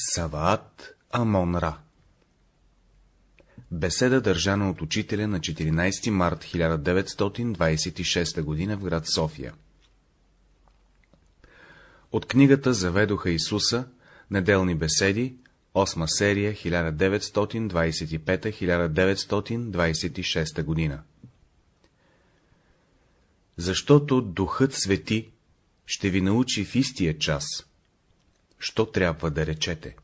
Саваат Амон Ра Беседа държана от учителя на 14 март 1926 г. в град София От книгата Заведоха Исуса, неделни беседи, 8 серия, 1925-1926 г. Защото Духът Свети ще ви научи в истия час, що трябва да речете.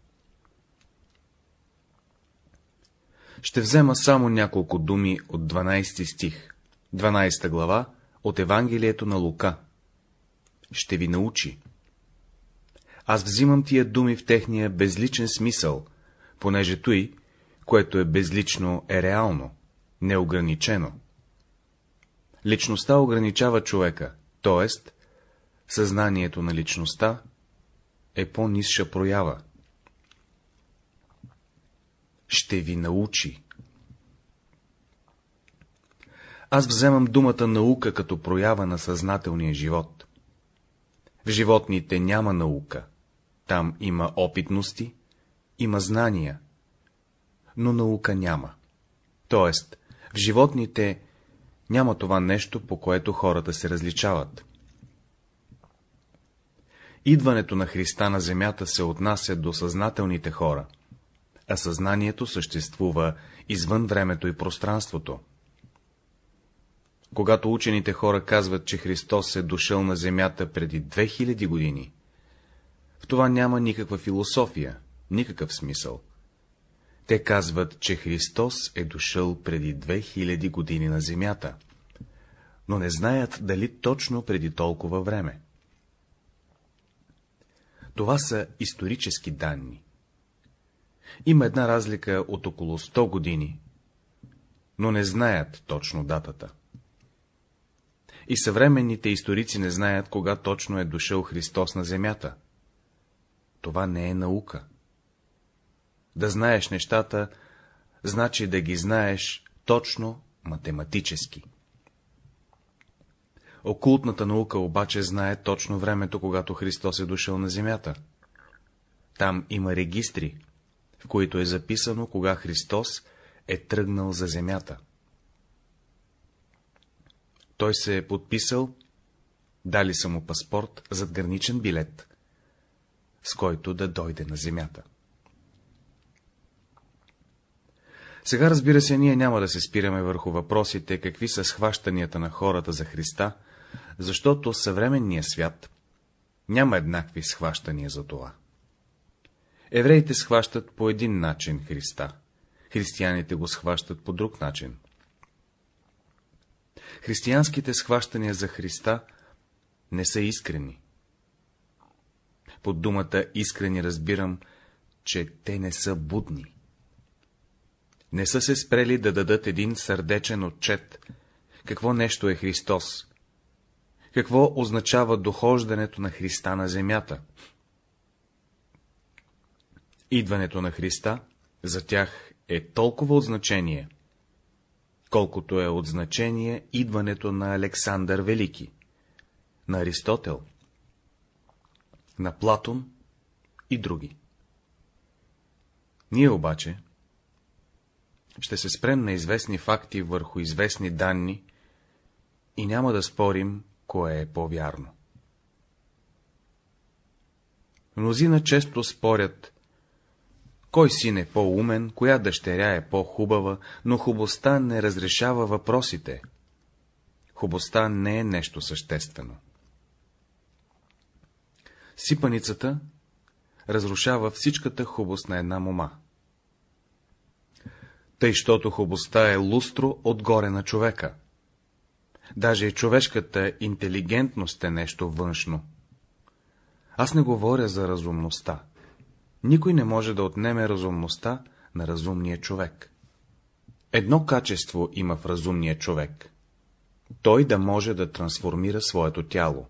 Ще взема само няколко думи от 12 стих, 12 глава от Евангелието на Лука. Ще ви научи. Аз взимам тия думи в техния безличен смисъл, понеже той, което е безлично, е реално, неограничено. Личността ограничава човека, т.е. съзнанието на личността е по-низша проява. Ще ви научи. Аз вземам думата наука като проява на съзнателния живот. В животните няма наука. Там има опитности, има знания, но наука няма. Тоест, в животните няма това нещо, по което хората се различават. Идването на Христа на земята се отнася до съзнателните хора, а съзнанието съществува извън времето и пространството. Когато учените хора казват, че Христос е дошъл на земята преди 2000 години, в това няма никаква философия, никакъв смисъл. Те казват, че Христос е дошъл преди 2000 години на земята, но не знаят дали точно преди толкова време. Това са исторически данни. Има една разлика от около 100 години, но не знаят точно датата. И съвременните историци не знаят, кога точно е дошъл Христос на земята. Това не е наука. Да знаеш нещата, значи да ги знаеш точно математически. Окултната наука обаче знае точно времето, когато Христос е дошъл на земята. Там има регистри, в които е записано, кога Христос е тръгнал за земята. Той се е подписал, дали са му паспорт, задграничен билет, с който да дойде на земята. Сега, разбира се, ние няма да се спираме върху въпросите, какви са схващанията на хората за Христа, защото съвременният свят няма еднакви схващания за това. Евреите схващат по един начин Христа, християните го схващат по друг начин. Християнските схващания за Христа не са искрени. Под думата искрени разбирам, че те не са будни. Не са се спрели да дадат един сърдечен отчет, какво нещо е Христос, какво означава дохождането на Христа на земята. Идването на Христа за тях е толкова от значение, колкото е от значение идването на Александър Велики, на Аристотел, на Платон и други. Ние обаче ще се спрем на известни факти върху известни данни и няма да спорим, кое е по-вярно. Мнозина често спорят, кой син е по-умен, коя дъщеря е по-хубава, но хубостта не разрешава въпросите. Хубостта не е нещо съществено. Сипаницата разрушава всичката хубост на една мома. Тъй, щото хубостта е лустро отгоре на човека. Даже човешката интелигентност е нещо външно. Аз не говоря за разумността. Никой не може да отнеме разумността на разумния човек. Едно качество има в разумния човек. Той да може да трансформира своето тяло.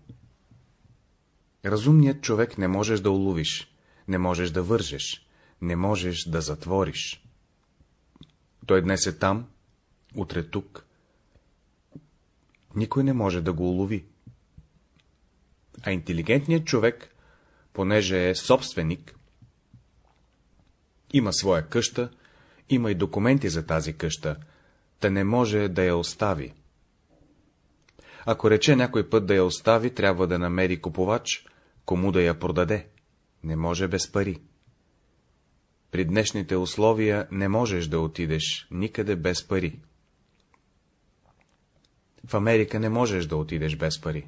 Разумният човек не можеш да уловиш, не можеш да вържеш, не можеш да затвориш. Той днес е там, утре тук. Никой не може да го улови. А интелигентният човек, понеже е собственик, Има своя къща, има и документи за тази къща, та не може да я остави. Ако рече някой път да я остави, трябва да намери купувач, кому да я продаде. Не може без пари. При днешните условия не можеш да отидеш никъде без пари. В Америка не можеш да отидеш без пари.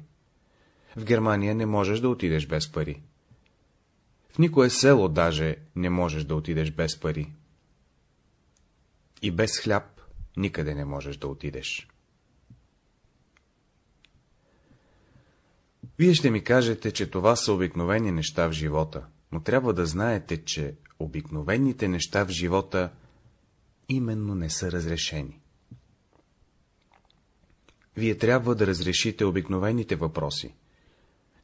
В Германия не можеш да отидеш без пари. В никое село даже не можеш да отидеш без пари. И без хляб никъде не можеш да отидеш. Вие ще ми кажете, че това са обикновени неща в живота, но трябва да знаете, че обикновените неща в живота именно не са разрешени. Вие трябва да разрешите обикновените въпроси.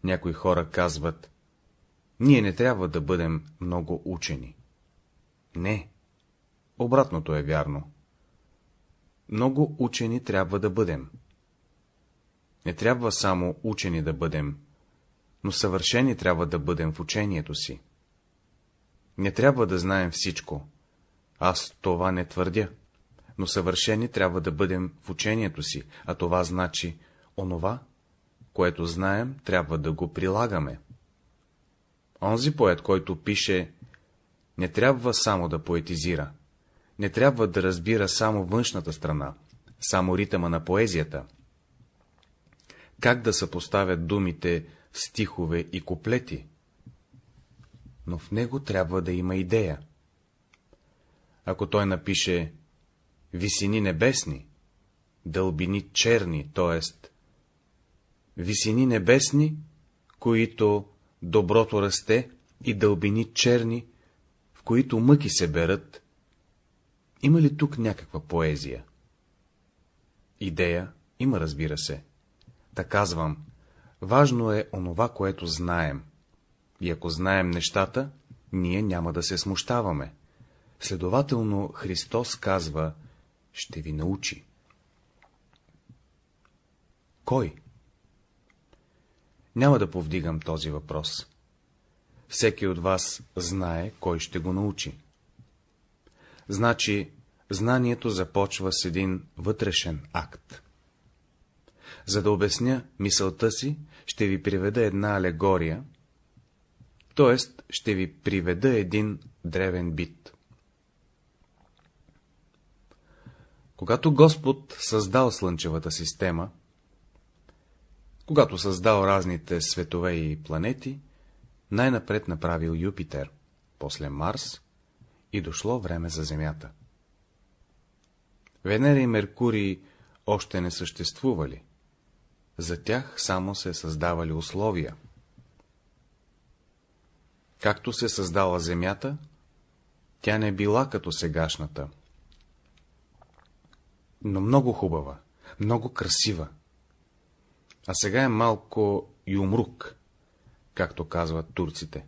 Някои хора казват, ние не трябва да бъдем много учени. Не, обратното е вярно. Много учени трябва да бъдем. Не трябва само учени да бъдем, но съвършени трябва да бъдем в учението си. Не трябва да знаем всичко. Аз това не твърдя. Но съвършени трябва да бъдем в учението си, а това значи онова, което знаем, трябва да го прилагаме. Онзи поет, който пише, не трябва само да поетизира, не трябва да разбира само външната страна, само ритъма на поезията. Как да съпоставят думите в стихове и куплети? Но в него трябва да има идея. Ако той напише висини небесни, дълбини черни, т.е. висини небесни, които доброто расте, и дълбини черни, в които мъки се берат, има ли тук някаква поезия? Идея има, разбира се. Та казвам, важно е онова, което знаем. И ако знаем нещата, ние няма да се смущаваме. Следователно Христос казва, ще ви научи. Кой? Няма да повдигам този въпрос. Всеки от вас знае, кой ще го научи. Значи, знанието започва с един вътрешен акт. За да обясня мисълта си, ще ви приведа една алегория, т.е. ще ви приведа един древен бит. Когато Господ създал Слънчевата система, когато създал разните светове и планети, най-напред направил Юпитер, после Марс и дошло време за Земята. Венера и Меркурий още не съществували. За тях само се създавали условия. Както се създала Земята, тя не била като сегашната, но много хубава, много красива. А сега е малко юмрук, както казват турците.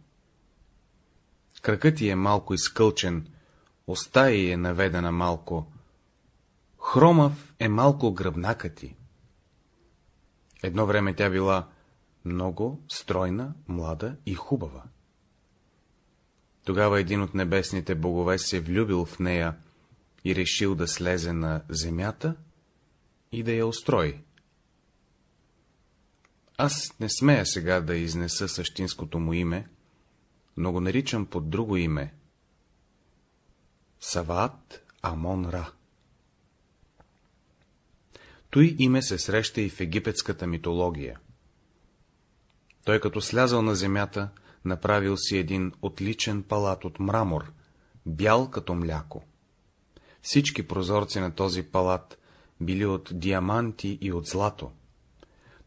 Кракът ти е малко изкълчен, уста й е наведена малко, хромав е малко гръбнака ти. Едно време тя била много стройна, млада и хубава. Тогава един от небесните богове се влюбил в нея и решил да слезе на земята и да я устрои. Аз не смея сега да изнеса същинското му име, но го наричам под друго име. Саваат Амон Ра. Той име се среща и в египетската митология. Той като слязал на земята, направил си един отличен палат от мрамор, бял като мляко. Всички прозорци на този палат били от диаманти и от злато.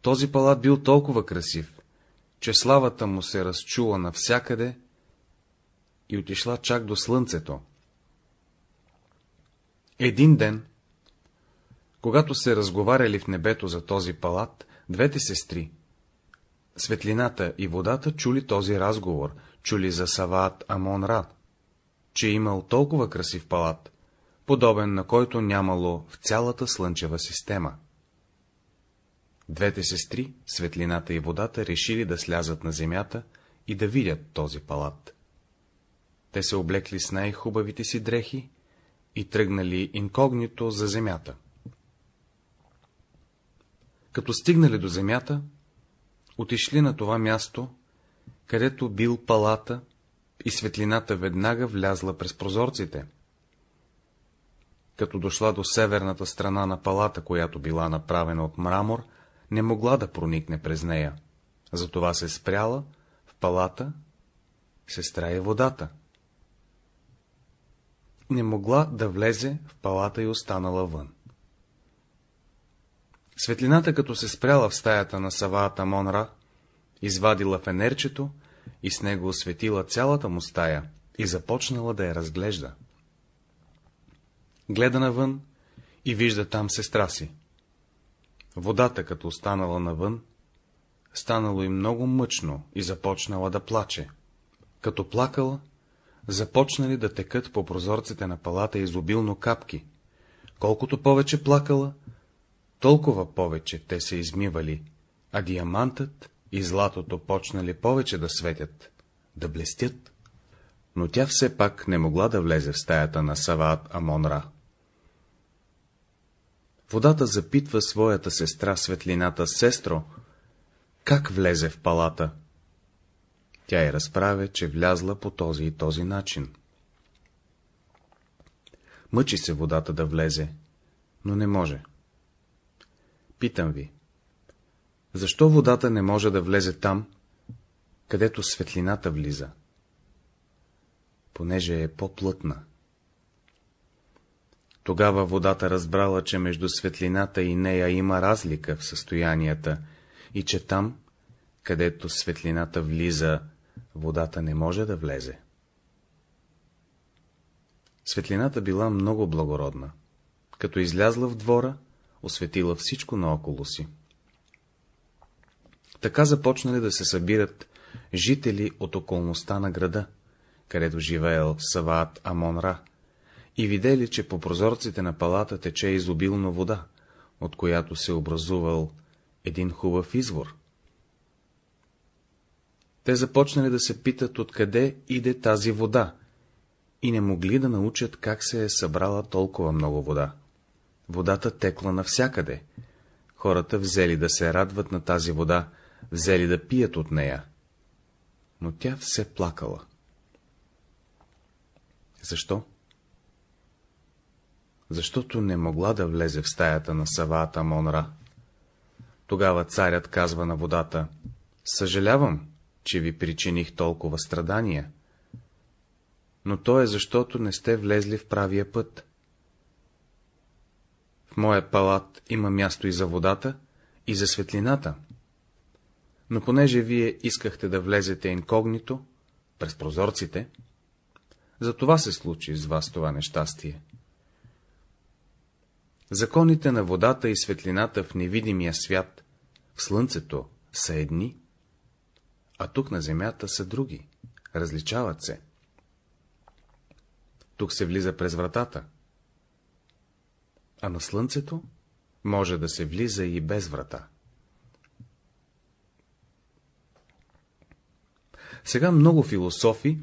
Този палат бил толкова красив, че славата му се разчула навсякъде и отишла чак до слънцето. Един ден, когато се разговаряли в небето за този палат, двете сестри, светлината и водата чули този разговор, чули за Саваат Амон Ра, че е имал толкова красив палат, подобен на който нямало в цялата слънчева система. Двете сестри, светлината и водата, решили да слязат на земята и да видят този палат. Те се облекли с най-хубавите си дрехи и тръгнали инкогнито за земята. Като стигнали до земята, отишли на това място, където бил палата и светлината веднага влязла през прозорците. Като дошла до северната страна на палата, която била направена от мрамор, не могла да проникне през нея. Затова се спряла в палата, сестра е водата. Не могла да влезе в палата и останала вън. Светлината, като се спряла в стаята на Саваата Монра, извадила фенерчето и с него осветила цялата му стая и започнала да я разглежда. Гледа навън и вижда там сестра си. Водата, като останала навън, станало и много мъчно и започнала да плаче. Като плакала, започнали да текат по прозорците на палата изобилно капки. Колкото повече плакала, толкова повече те се измивали, а диамантът и златото почнали повече да светят, да блестят. Но тя все пак не могла да влезе в стаята на Саваат Амонра. Водата запитва своята сестра светлината, сестро, как влезе в палата? Тя я разправя, че влязла по този и този начин. Мъчи се водата да влезе, но не може. Питам ви, защо водата не може да влезе там, където светлината влиза? Понеже е по-плътна. Тогава водата разбрала, че между светлината и нея има разлика в състоянията и че там, където светлината влиза, водата не може да влезе. Светлината била много благородна. Като излязла в двора, осветила всичко наоколо си. Така започнали да се събират жители от околността на града, където живеел Саваат Амонра, и видели, че по прозорците на палата тече изобилно вода, от която се образувал един хубав извор. Те започнали да се питат, откъде иде тази вода, и не могли да научат как се е събрала толкова много вода. Водата текла навсякъде. Хората взели да се радват на тази вода, взели да пият от нея. Но тя все плакала. Защо? Защото не могла да влезе в стаята на Савата Монра. Тогава царят казва на водата, съжалявам, че ви причиних толкова страдания, но то е защото не сте влезли в правия път. В моя палат има място и за водата, и за светлината, но понеже вие искахте да влезете инкогнито, през прозорците, за това се случи с вас това нещастие. Законите на водата и светлината в невидимия свят, в слънцето, са едни, а тук на земята са други, различават се. Тук се влиза през вратата, а на слънцето може да се влиза и без врата. Сега много философи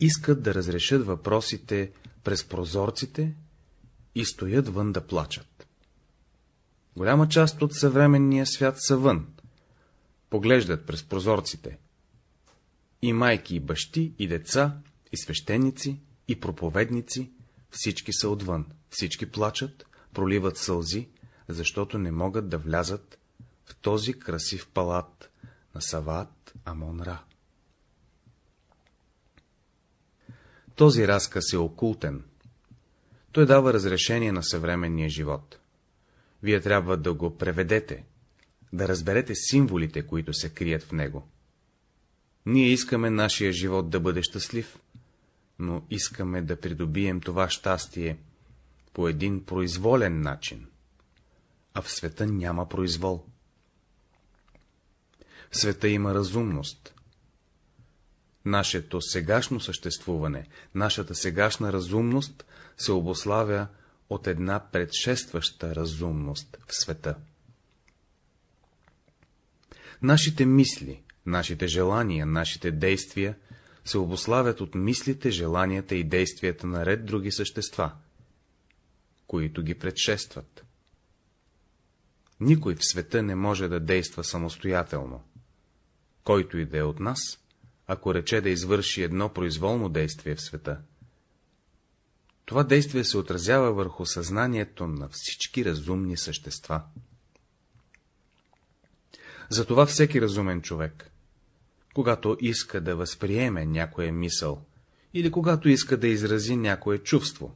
искат да разрешат въпросите през прозорците и стоят вън да плачат. Голяма част от съвременния свят са вън, поглеждат през прозорците. И майки, и бащи, и деца, и свещеници, и проповедници, всички са отвън, всички плачат, проливат сълзи, защото не могат да влязат в този красив палат на Сават Амон-Ра. Този разказ е окултен. Той дава разрешение на съвременния живот. Вие трябва да го преведете, да разберете символите, които се крият в него. Ние искаме нашия живот да бъде щастлив, но искаме да придобием това щастие по един произволен начин, а в света няма произвол. В света има разумност. Нашето сегашно съществуване, нашата сегашна разумност се обославя от една предшестваща разумност в света. Нашите мисли, нашите желания, нашите действия се обославят от мислите, желанията и действията на ред други същества, които ги предшестват. Никой в света не може да действа самостоятелно. Който и да е от нас, ако рече да извърши едно произволно действие в света, това действие се отразява върху съзнанието на всички разумни същества. Затова всеки разумен човек, когато иска да възприеме някоя мисъл, или когато иска да изрази някое чувство,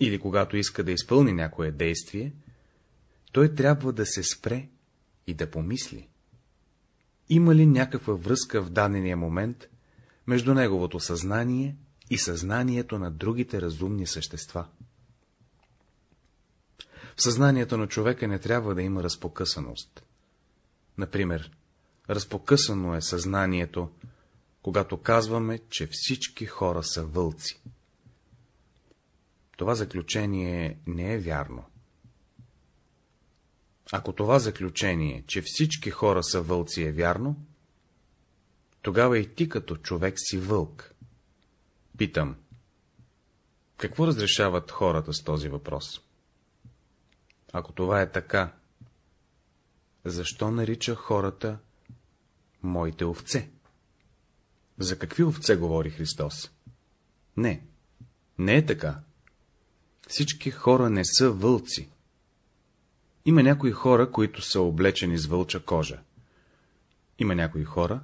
или когато иска да изпълни някое действие, той трябва да се спре и да помисли. Има ли някаква връзка в дадения момент между неговото съзнание и съзнанието на другите разумни същества? В съзнанието на човека не трябва да има разпокъсаност. Например, разпокъсано е съзнанието, когато казваме, че всички хора са вълци. Това заключение не е вярно. Ако това заключение, че всички хора са вълци е вярно, тогава и ти като човек си вълк. Питам, какво разрешават хората с този въпрос? Ако това е така, защо нарича хората моите овце? За какви овце говори Христос? Не, не е така. Всички хора не са вълци. Има някои хора, които са облечени с вълча кожа. Има някои хора,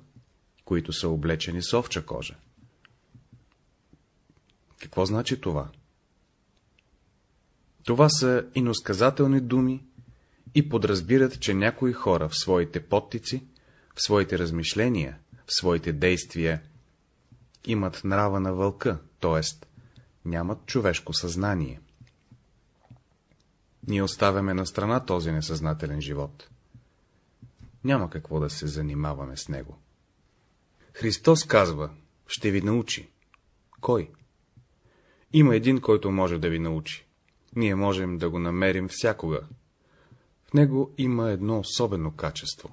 които са облечени с овча кожа. Какво значи това? Това са иносказателни думи и подразбират, че някои хора в своите подтици, в своите размишления, в своите действия имат нрава на вълка, т.е. нямат човешко съзнание. Ние оставяме на страна този несъзнателен живот. Няма какво да се занимаваме с него. Христос казва, ще ви научи. Кой? Има един, който може да ви научи. Ние можем да го намерим всякога. В него има едно особено качество.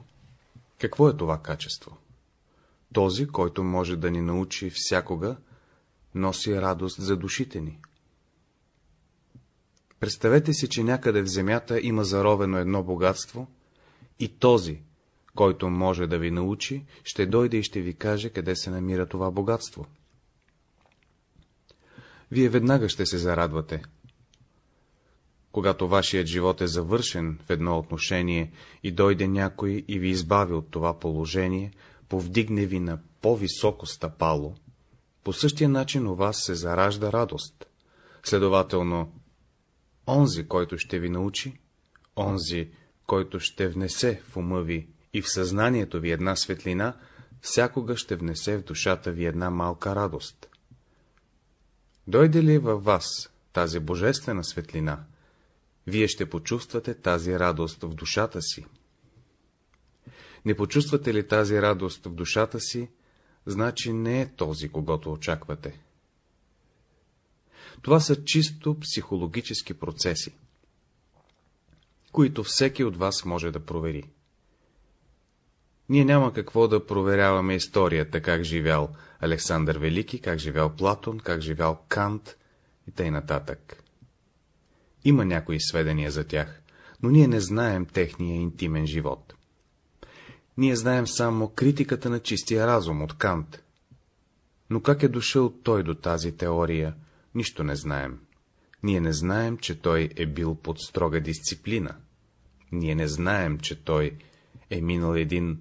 Какво е това качество? Този, който може да ни научи всякога, носи радост за душите ни. Представете си, че някъде в земята има заровено едно богатство и този, който може да ви научи, ще дойде и ще ви каже, къде се намира това богатство. Вие веднага ще се зарадвате. Когато вашият живот е завършен в едно отношение и дойде някой и ви избави от това положение, повдигне ви на по-високо стъпало, по същия начин у вас се заражда радост. Следователно, онзи, който ще ви научи, онзи, който ще внесе в ума ви и в съзнанието ви една светлина, всякога ще внесе в душата ви една малка радост. Дойде ли във вас тази божествена светлина, вие ще почувствате тази радост в душата си. Не почувствате ли тази радост в душата си, значи не е този, когато очаквате. Това са чисто психологически процеси, които всеки от вас може да провери. Ние няма какво да проверяваме историята, как живял Александър Велики, как живял Платон, как живял Кант и тъй нататък. Има някои сведения за тях, но ние не знаем техния интимен живот. Ние знаем само критиката на чистия разум от Кант. Но как е дошъл той до тази теория, нищо не знаем. Ние не знаем, че той е бил под строга дисциплина. Ние не знаем, че той е минал един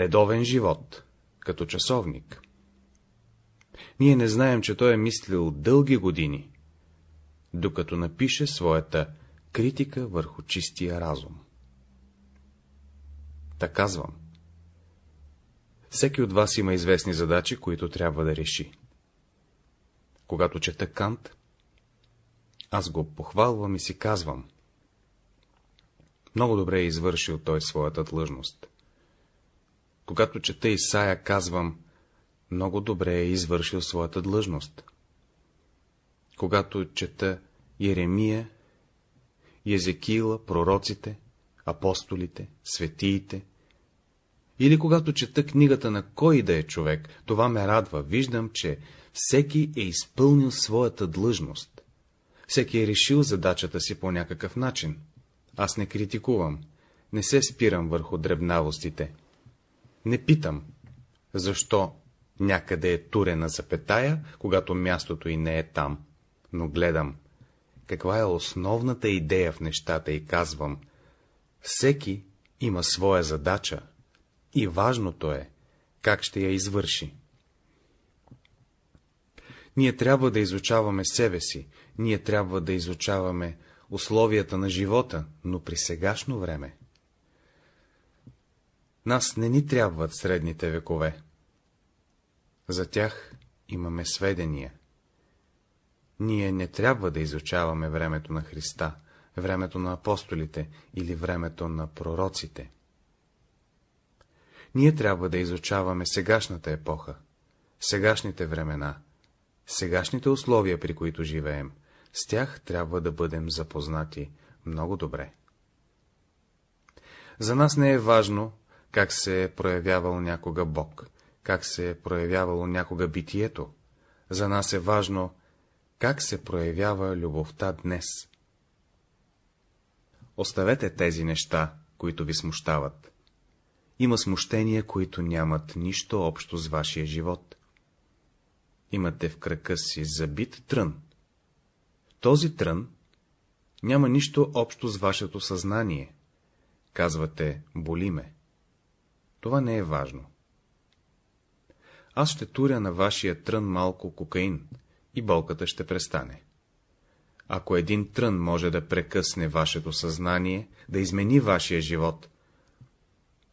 редовен живот, като часовник. Ние не знаем, че той е мислил дълги години, докато напише своята критика върху чистия разум. Та казвам. Всеки от вас има известни задачи, които трябва да реши. Когато чета Кант, аз го похвалвам и си казвам. Много добре е извършил той своята длъжност. Когато чета Исая, казвам, много добре е извършил своята длъжност. Когато чета Еремия, Езекила, пророците, апостолите, светиите, Или когато чета книгата на кой да е човек, това ме радва, виждам, че всеки е изпълнил своята длъжност. Всеки е решил задачата си по някакъв начин. Аз не критикувам, не се спирам върху дребнавостите. Не питам, защо някъде е турена запетая, когато мястото и не е там, но гледам, каква е основната идея в нещата и казвам, всеки има своя задача и важното е, как ще я извърши. Ние трябва да изучаваме себе си, ние трябва да изучаваме условията на живота, но при сегашно време. Нас не ни трябват средните векове. За тях имаме сведения. Ние не трябва да изучаваме времето на Христа, времето на апостолите или времето на пророците. Ние трябва да изучаваме сегашната епоха, сегашните времена, сегашните условия, при които живеем. С тях трябва да бъдем запознати много добре. За нас не е важно, как се е проявявал някога Бог, как се е проявявало някога битието. За нас е важно, как се проявява любовта днес. Оставете тези неща, които ви смущават. Има смущения, които нямат нищо общо с вашия живот. Имате в кръка си забит трън. Този трън няма нищо общо с вашето съзнание. Казвате, боли ме. Това не е важно. Аз ще туря на вашия трън малко кокаин и болката ще престане. Ако един трън може да прекъсне вашето съзнание, да измени вашия живот,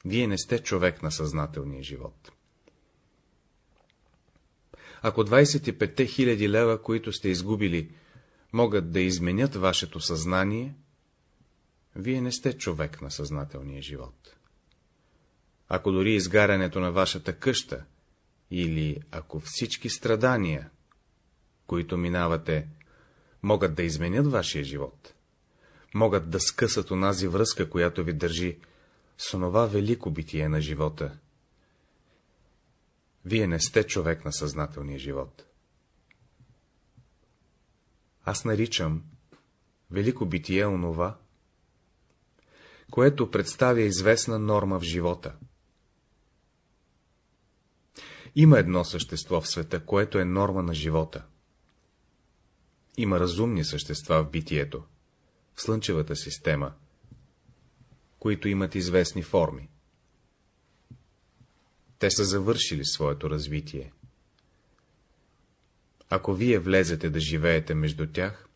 вие не сте човек на съзнателния живот. Ако 25 000 лева, които сте изгубили, могат да изменят вашето съзнание, вие не сте човек на съзнателния живот. Ако дори изгарянето на вашата къща, или ако всички страдания, които минавате, могат да изменят вашия живот, могат да скъсат онази връзка, която ви държи с онова велико битие на живота. Вие не сте човек на съзнателния живот. Аз наричам велико битие онова, което представя известна норма в живота. Има едно същество в света, което е норма на живота. Има разумни същества в битието, в Слънчевата система, които имат известни форми. Те са завършили своето развитие. Ако вие влезете да живеете между тях,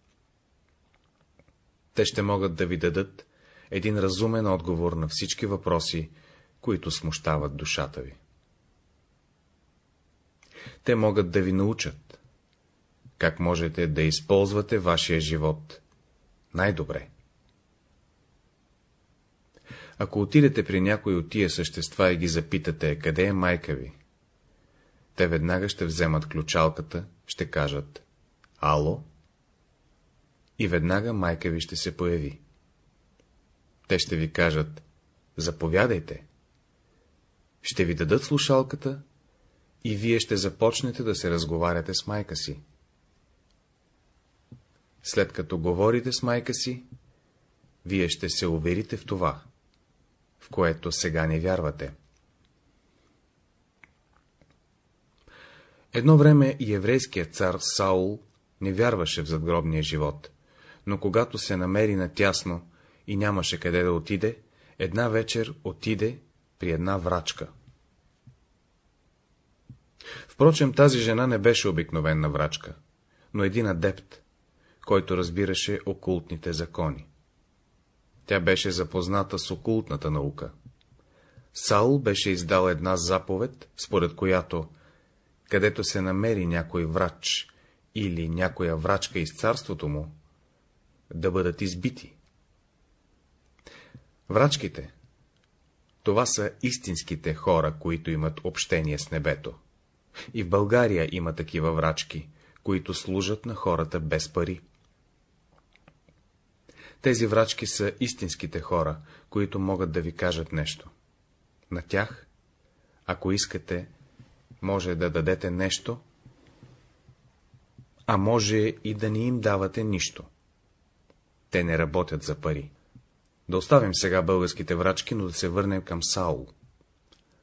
те ще могат да ви дадат един разумен отговор на всички въпроси, които смущават душата ви. Те могат да ви научат, как можете да използвате вашия живот най-добре. Ако отидете при някой от тия същества и ги запитате, къде е майка ви, те веднага ще вземат ключалката, ще кажат «Ало?» и веднага майка ви ще се появи. Те ще ви кажат «Заповядайте». Ще ви дадат слушалката и вие ще започнете да се разговаряте с майка си. След като говорите с майка си, вие ще се уверите в това, в което сега не вярвате. Едно време и еврейският цар Саул не вярваше в задгробния живот, но когато се намери натясно и нямаше къде да отиде, една вечер отиде при една врачка. Впрочем, тази жена не беше обикновена врачка, но един адепт, който разбираше окултните закони. Тя беше запозната с окултната наука. Саул беше издал една заповед, според която, където се намери някой врач или някоя врачка из царството му, да бъдат избити. Врачките, това са истинските хора, които имат общение с небето. И в България има такива врачки, които служат на хората без пари. Тези врачки са истинските хора, които могат да ви кажат нещо. На тях Ако искате, може да дадете нещо, а може и да не им давате нищо. Те не работят за пари. Да оставим сега българските врачки, но да се върнем към Саул.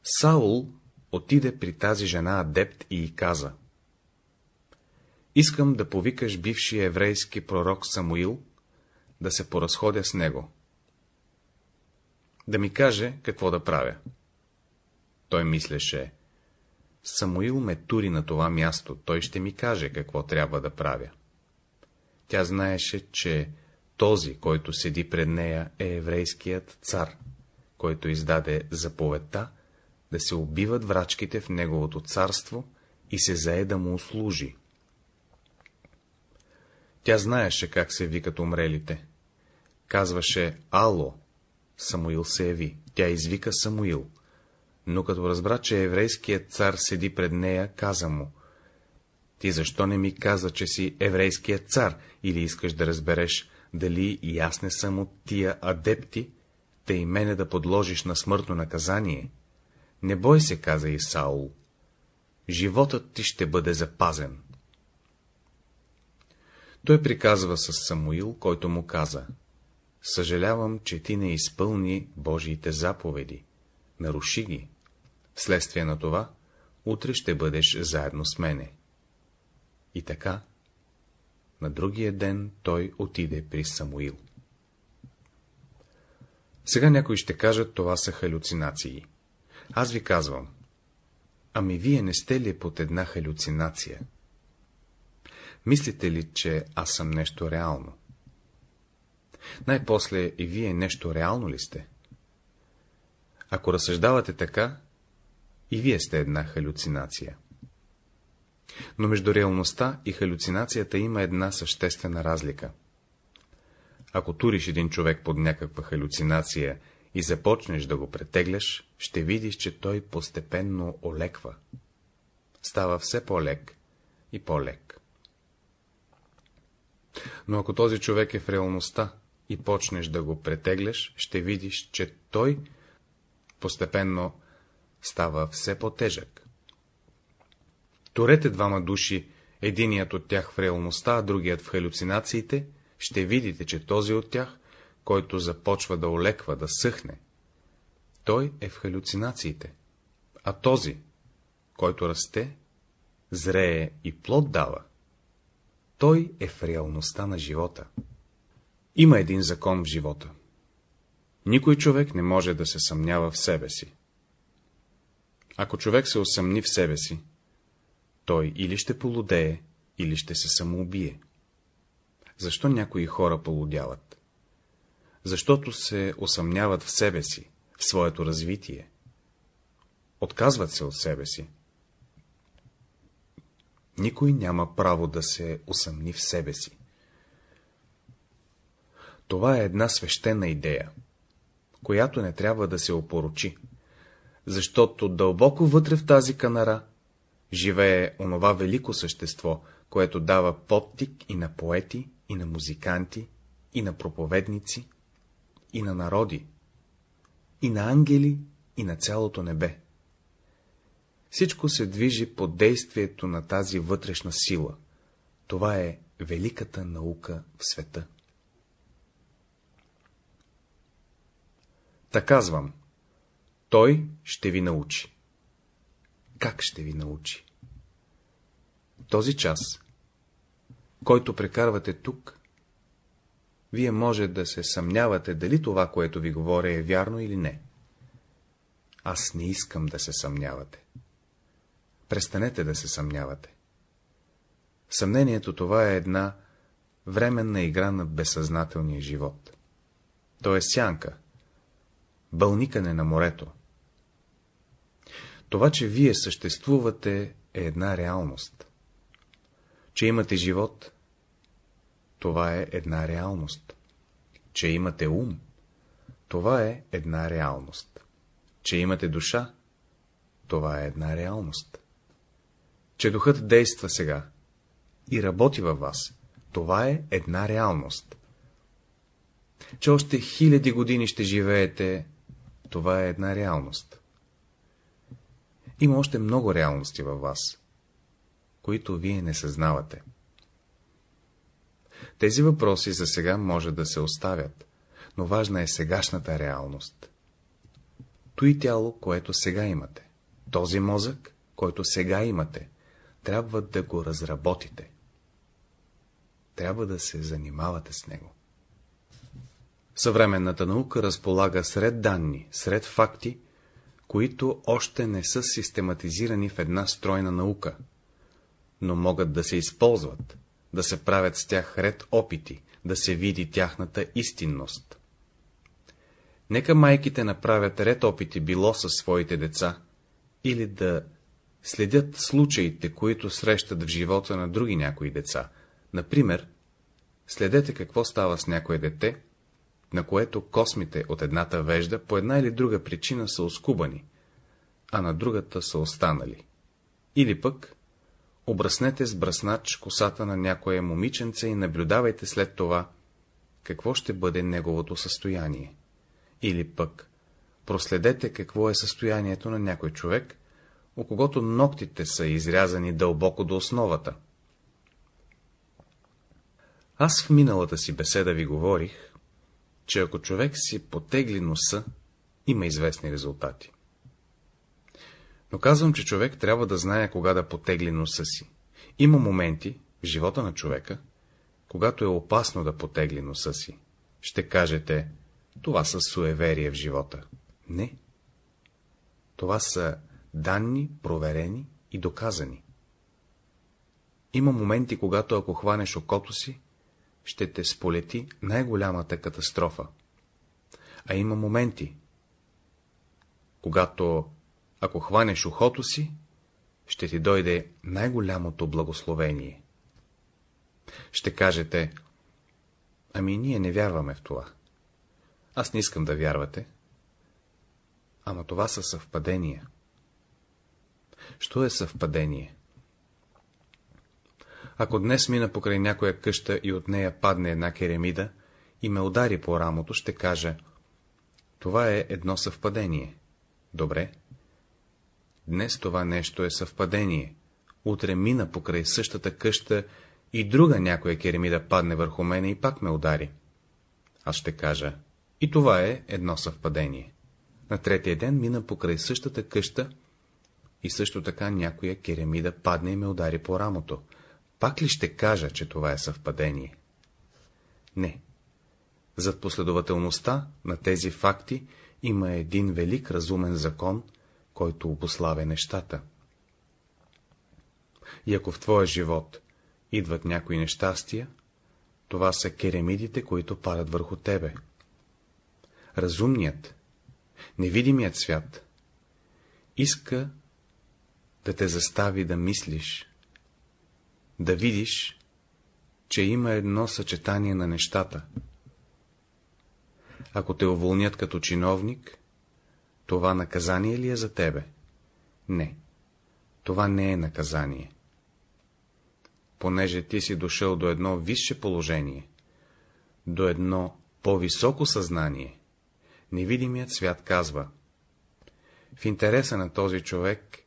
Саул отиде при тази жена адепт и й каза. Искам да повикаш бившия еврейски пророк Самуил, да се поразходя с него. Да ми каже какво да правя. Той мислеше, Самуил ме тури на това място, той ще ми каже какво трябва да правя. Тя знаеше, че този, който седи пред нея, е еврейският цар, който издаде заповедта да се убиват врачките в неговото царство и се зае да му услужи. Тя знаеше как се викат умрелите. Казваше Ало. Самуил се яви. Тя извика Самуил. Но като разбра, че еврейският цар седи пред нея, каза му. Ти защо не ми каза, че си еврейският цар, или искаш да разбереш, дали и аз не съм от тия адепти, те и мене да подложиш на смъртно наказание? Не бой се, каза и Саул. Животът ти ще бъде запазен. Той приказва с Самуил, който му каза. Съжалявам, че ти не изпълни Божиите заповеди. Наруши ги. Вследствие на това, утре ще бъдеш заедно с мене. И така, на другия ден той отиде при Самуил. Сега някои ще кажат, това са халюцинации. Аз ви казвам, ами вие не сте ли под една халюцинация? Мислите ли, че аз съм нещо реално? Най-после и вие нещо реално ли сте? Ако разсъждавате така, и вие сте една халюцинация. Но между реалността и халюцинацията има една съществена разлика. Ако туриш един човек под някаква халюцинация и започнеш да го претегляш, ще видиш, че той постепенно олеква. Става все по-лек и по-лек. Но ако този човек е в реалността и почнеш да го претегляш, ще видиш, че той постепенно става все по-тежък. Торете двама души, единият от тях в реалността, а другият в халюцинациите, ще видите, че този от тях, който започва да олеква, да съхне, той е в халюцинациите, а този, който расте, зрее и плод дава, той е в реалността на живота. Има един закон в живота. Никой човек не може да се съмнява в себе си. Ако човек се усъмни в себе си, той или ще полудее, или ще се самоубие. Защо някои хора полудяват? Защото се усъмняват в себе си, в своето развитие. Отказват се от себе си. Никой няма право да се усъмни в себе си. Това е една свещена идея, която не трябва да се опорочи, защото дълбоко вътре в тази канара живее онова велико същество, което дава подтик и на поети, и на музиканти, и на проповедници, и на народи, и на ангели, и на цялото небе. Всичко се движи под действието на тази вътрешна сила. Това е великата наука в света. Та казвам, той ще ви научи. Как ще ви научи? Този час, който прекарвате тук, вие може да се съмнявате, дали това, което ви говоря, е вярно или не. Аз не искам да се съмнявате. Престанете да се съмнявате. Съмнението това е една временна игра на безсъзнателния живот. То е сянка, бълникане на морето. Това, че вие съществувате, е една реалност. Че имате живот, това е една реалност. Че имате ум, това е една реалност. Че имате душа, това е една реалност. Че духът действа сега и работи във вас, това е една реалност. Че още хиляди години ще живеете, това е една реалност. Има още много реалности във вас, които вие не съзнавате. Тези въпроси за сега може да се оставят, но важна е сегашната реалност. Той тяло, което сега имате, този мозък, който сега имате, трябва да го разработите. Трябва да се занимавате с него. Съвременната наука разполага сред данни, сред факти, които още не са систематизирани в една стройна наука, но могат да се използват, да се правят с тях ред опити, да се види тяхната истинност. Нека майките направят ред опити било със своите деца, или да следят случаите, които срещат в живота на други някои деца. Например, следете какво става с някое дете, на което космите от едната вежда по една или друга причина са оскубани, а на другата са останали. Или пък обръснете с бръснач косата на някое момиченце и наблюдавайте след това, какво ще бъде неговото състояние. Или пък проследете какво е състоянието на някой човек, у когото ногтите са изрязани дълбоко до основата. Аз в миналата си беседа ви говорих, че ако човек си потегли носа, има известни резултати. Но казвам, че човек трябва да знае кога да потегли носа си. Има моменти в живота на човека, когато е опасно да потегли носа си. Ще кажете, това са суеверия в живота. Не. Това са данни, проверени и доказани. Има моменти, когато ако хванеш окото си, ще те сполети най-голямата катастрофа. А има моменти, когато ако хванеш ухото си, ще ти дойде най-голямото благословение. Ще кажете, ами ние не вярваме в това. Аз не искам да вярвате. Ама това са съвпадения. Що е съвпадение? Ако днес мина покрай някоя къща и от нея падне една керемида и ме удари по рамото, ще кажа, това е едно съвпадение. Добре. Днес това нещо е съвпадение. Утре мина покрай същата къща и друга някоя керемида падне върху мене и пак ме удари. Аз ще кажа, и това е едно съвпадение. На третия ден мина покрай същата къща и също така някоя керемида падне и ме удари по рамото. Пак ли ще кажа, че това е съвпадение? Не. Зад последователността на тези факти има един велик разумен закон, който обославя нещата. И ако в твоя живот идват някои нещастия, това са керемидите, които падат върху тебе. Разумният, невидимият свят иска да те застави да мислиш, да видиш, че има едно съчетание на нещата. Ако те уволнят като чиновник, това наказание ли е за тебе? Не, това не е наказание. Понеже ти си дошъл до едно висше положение, до едно по-високо съзнание, невидимият свят казва, в интереса на този човек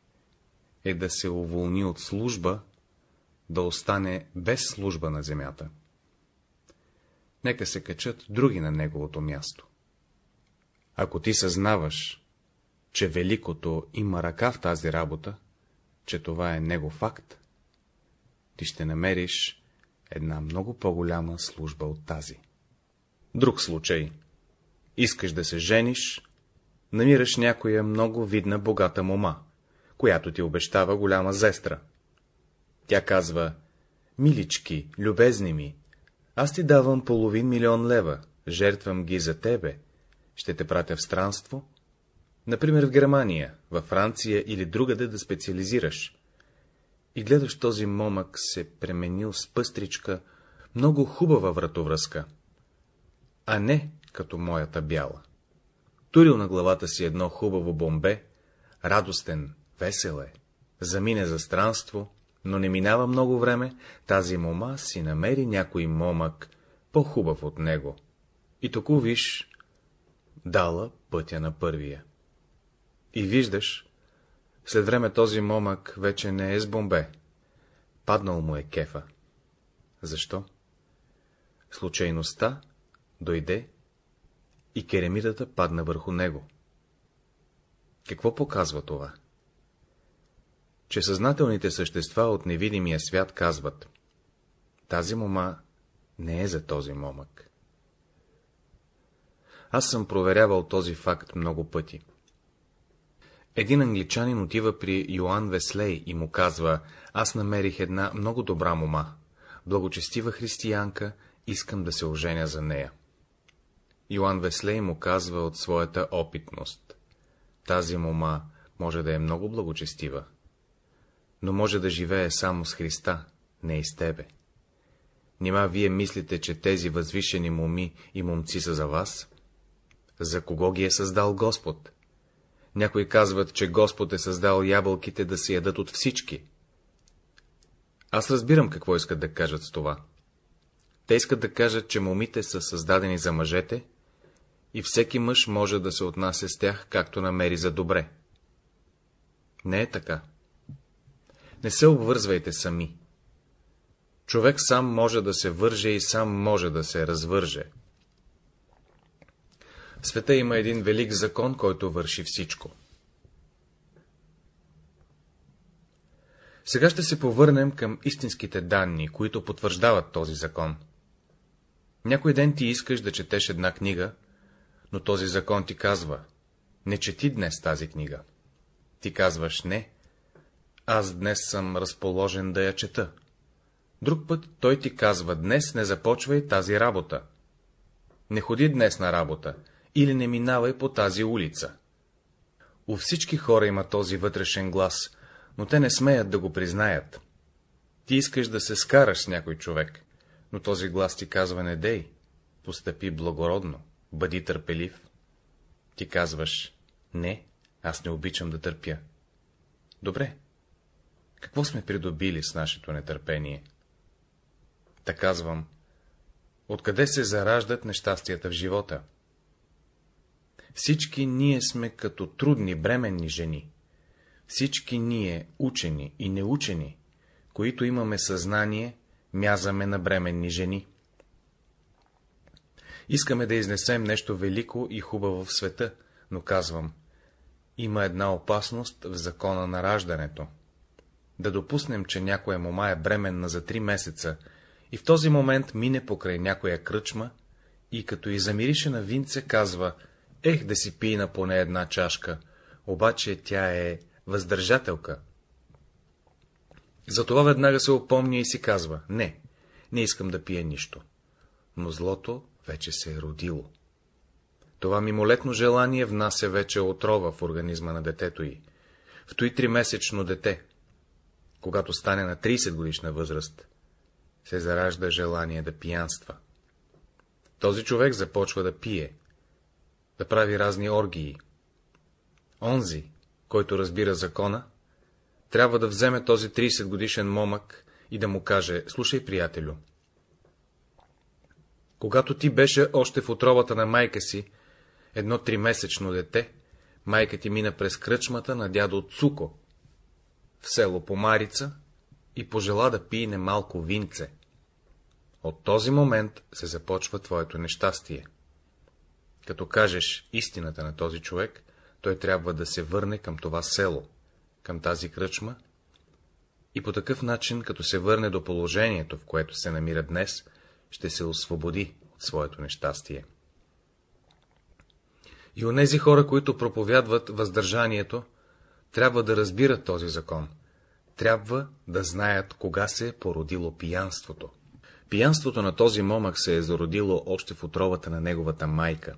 е да се уволни от служба, да остане без служба на земята. Нека се качат други на неговото място. Ако ти съзнаваш, че Великото има ръка в тази работа, че това е него факт, ти ще намериш една много по-голяма служба от тази. Друг случай. Искаш да се жениш, намираш някоя много видна богата мома, която ти обещава голяма зестра. Тя казва, милички, любезни ми, аз ти давам половин милион лева, жертвам ги за тебе, ще те пратя в странство, например в Германия, във Франция или другаде да специализираш. И гледаш този момък се пременил с пъстричка, много хубава вратовръзка, а не като моята бяла. Турил на главата си едно хубаво бомбе, радостен, весел е, замине за странство, но не минава много време, тази мома си намери някой момък, по-хубав от него. И току виж, дала пътя на първия. И виждаш, След време този момък вече не е с бомбе. Паднал му е кефа. Защо? Случайността дойде и керемидата падна върху него. Какво показва това? Че съзнателните същества от невидимия свят казват тази мома не е за този момък. Аз съм проверявал този факт много пъти. Един англичанин отива при Йоан Веслей и му казва, аз намерих една много добра мома, благочестива християнка, искам да се оженя за нея. Йоан Веслей му казва от своята опитност. Тази мома може да е много благочестива, но може да живее само с Христа, не и с тебе. Нима вие мислите, че тези възвишени моми и момци са за вас? За кого ги е създал Господ? Някои казват, че Господ е създал ябълките да се ядат от всички. Аз разбирам какво искат да кажат с това. Те искат да кажат, че момите са създадени за мъжете и всеки мъж може да се отнася с тях, както намери за добре. Не е така. Не се обвързвайте сами. Човек сам може да се върже и сам може да се развърже. В света има един велик закон, който върши всичко. Сега ще се повърнем към истинските данни, които потвърждават този закон. Някой ден ти искаш да четеш една книга, но този закон ти казва, не чети днес тази книга. Ти казваш, не, аз днес съм разположен да я чета. Друг път той ти казва, днес не започвай тази работа. Не ходи днес на работа, или не минавай по тази улица. У всички хора има този вътрешен глас, но те не смеят да го признаят. Ти искаш да се скараш с някой човек, но този глас ти казва не дей, постъпи благородно, бъди търпелив. Ти казваш, не, аз не обичам да търпя. Добре, какво сме придобили с нашето нетърпение? Та казвам, откъде се зараждат нещастията в живота? Всички ние сме като трудни, бременни жени. Всички ние, учени и неучени, които имаме съзнание, мязаме на бременни жени. Искаме да изнесем нещо велико и хубаво в света, но казвам, има една опасност в закона на раждането. Да допуснем, че някоя мома е бременна за три месеца и в този момент мине покрай някоя кръчма и като и замирише на винце, казва, ех да си пина поне една чашка, обаче тя е въздържателка. Затова веднага се опомня и си казва, не, не искам да пия нищо. Но злото вече се е родило. Това мимолетно желание внася вече отрова в организма на детето й. В той тримесечно дете, когато стане на 30 годишна възраст, се заражда желание да пиянства. Този човек започва да пие, да прави разни оргии. Онзи, който разбира закона, трябва да вземе този 30 годишен момък и да му каже, слушай, приятелю, когато ти беше още в отровата на майка си, едно тримесечно дете, майка ти мина през кръчмата на дядо Цуко, в село Помарица, и пожела да пине малко винце. От този момент се започва твоето нещастие. Като кажеш истината на този човек, той трябва да се върне към това село, към тази кръчма, и по такъв начин, като се върне до положението, в което се намира днес, ще се освободи от своето нещастие. И онези хора, които проповядват въздържанието, трябва да разбират този закон, трябва да знаят, кога се е породило пиянството. Пиянството на този момък се е зародило още в отровата на неговата майка.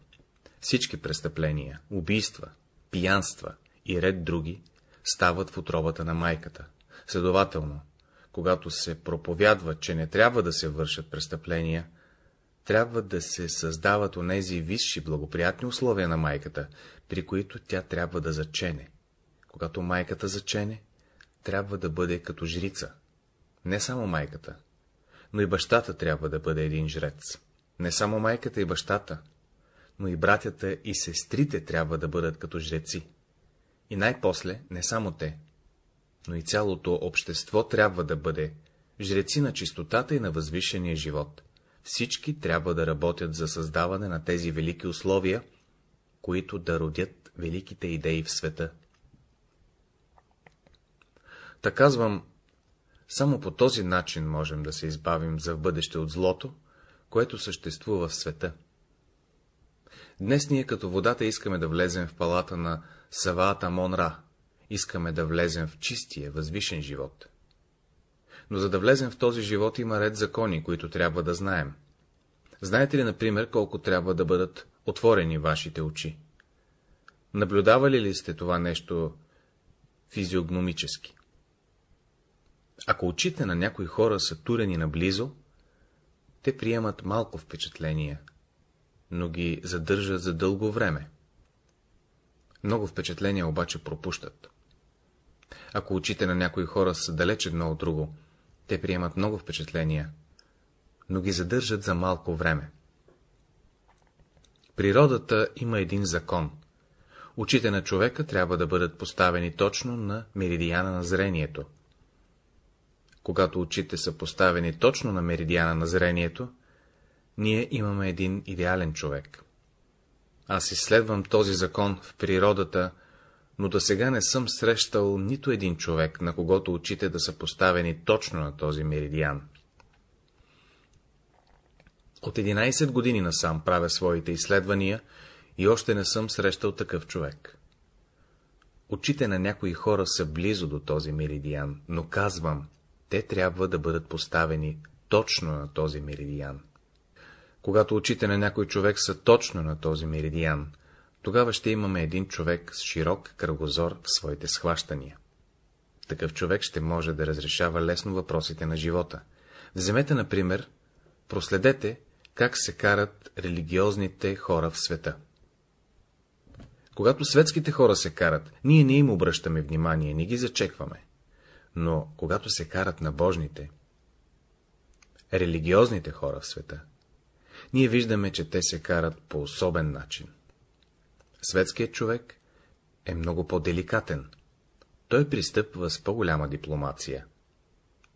Всички престъпления, убийства, пиянства и ред други стават в отробата на майката. Следователно, когато се проповядва, че не трябва да се вършат престъпления, трябва да се създават онези висши благоприятни условия на майката, при които тя трябва да зачене. Когато майката зачене, трябва да бъде като жрица. Не само майката, но и бащата трябва да бъде един жрец. Не само майката и бащата, но и братята и сестрите трябва да бъдат като жреци. И най-после, не само те, но и цялото общество трябва да бъде жреци на чистотата и на възвишения живот. Всички трябва да работят за създаване на тези велики условия, които да родят великите идеи в света. Та казвам, само по този начин можем да се избавим за в бъдеще от злото, което съществува в света. Днес ние като водата искаме да влезем в палата на Саваата Монра, искаме да влезем в чистия, възвишен живот. Но за да влезем в този живот има ред закони, които трябва да знаем. Знаете ли, например, колко трябва да бъдат отворени вашите очи? Наблюдавали ли сте това нещо физиогномически? Ако очите на някои хора са турени наблизо, те приемат малко впечатления, но ги задържат за дълго време. Много впечатления обаче пропущат. Ако очите на някои хора са далеч едно от друго, те приемат много впечатления, но ги задържат за малко време. Природата има един закон. Очите на човека трябва да бъдат поставени точно на меридиана на зрението. Когато очите са поставени точно на меридиана на зрението, ние имаме един идеален човек. Аз изследвам този закон в природата, но до сега не съм срещал нито един човек, на когото очите да са поставени точно на този меридиан. От 11 години насам правя своите изследвания и още не съм срещал такъв човек. Очите на някои хора са близо до този меридиан, но казвам, те трябва да бъдат поставени точно на този меридиан. Когато очите на някой човек са точно на този меридиан, тогава ще имаме един човек с широк кръгозор в своите схващания. Такъв човек ще може да разрешава лесно въпросите на живота. Вземете, например, проследете, как се карат религиозните хора в света. Когато светските хора се карат, ние не им обръщаме внимание, не ги зачекваме. Но когато се карат на божните, религиозните хора в света, ние виждаме, че те се карат по особен начин. Светският човек е много по-деликатен. Той пристъпва с по-голяма дипломация.